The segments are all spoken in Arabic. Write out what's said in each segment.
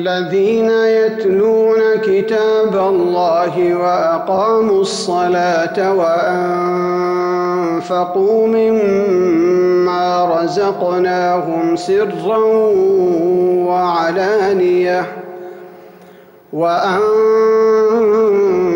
الذين يتلون كتاب الله وأقاموا الصلاة وأنفقوا أنفقوا مما رزقناهم سرا وعلانية وأنفقوا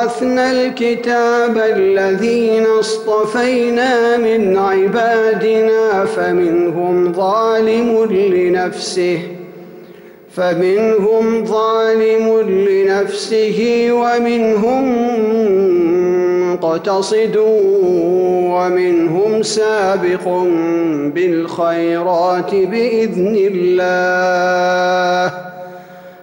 أورثنا الكتاب الذين اصطفينا من عبادنا فمنهم ظالم لنفسه فمنهم ظالم لنفسه ومنهم مقتصد ومنهم سابق بالخيرات باذن الله.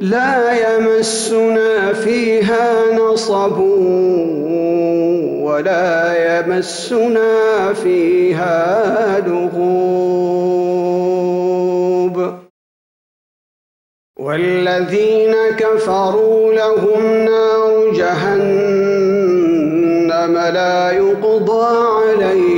لا يمسنا فيها نصب ولا يمسنا فيها لغوب. والذين كفروا لهم نار جهنم لا يقضى عليهم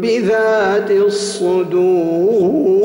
بذات الصدور.